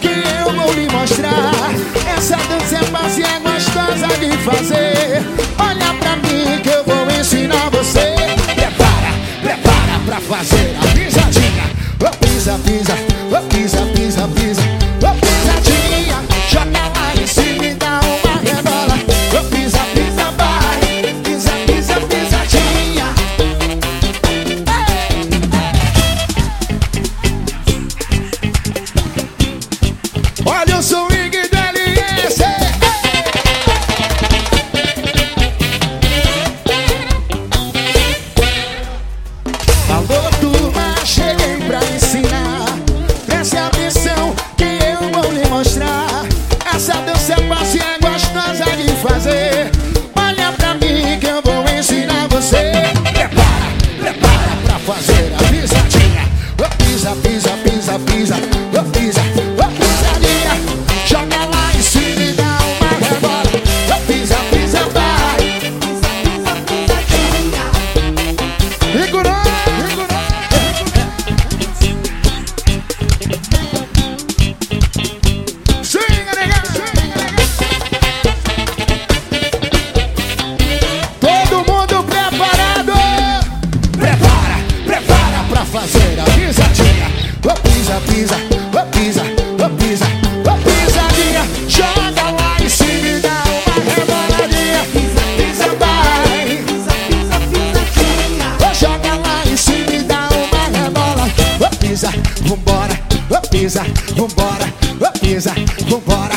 que eu vou lhe mostrar. Essa dança é fácil e é gostosa de fazer. Olha pra mim que eu vou ensinar você. Prepara, prepara pra fazer a pisadinha. Oh, pisa, pisa, oh, pisa, pisa, pisa Olha o swing do LS Alô turma, cheguei pra ensinar. Preste atenção que eu vou lhe mostrar. Essa dança é fácil é gostosa de fazer. Olha pra mim que eu vou ensinar você. Prepara, prepara pra fazer a pisadinha. Pisa, pisa, pisa, Pisa, Nega, Todo mundo preparado? Prepara, prepara pra fazer a pisadinha. Ô pisa, pisa, vambora, oh, pisa, vambora.